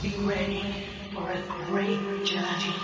Be ready for a great journey.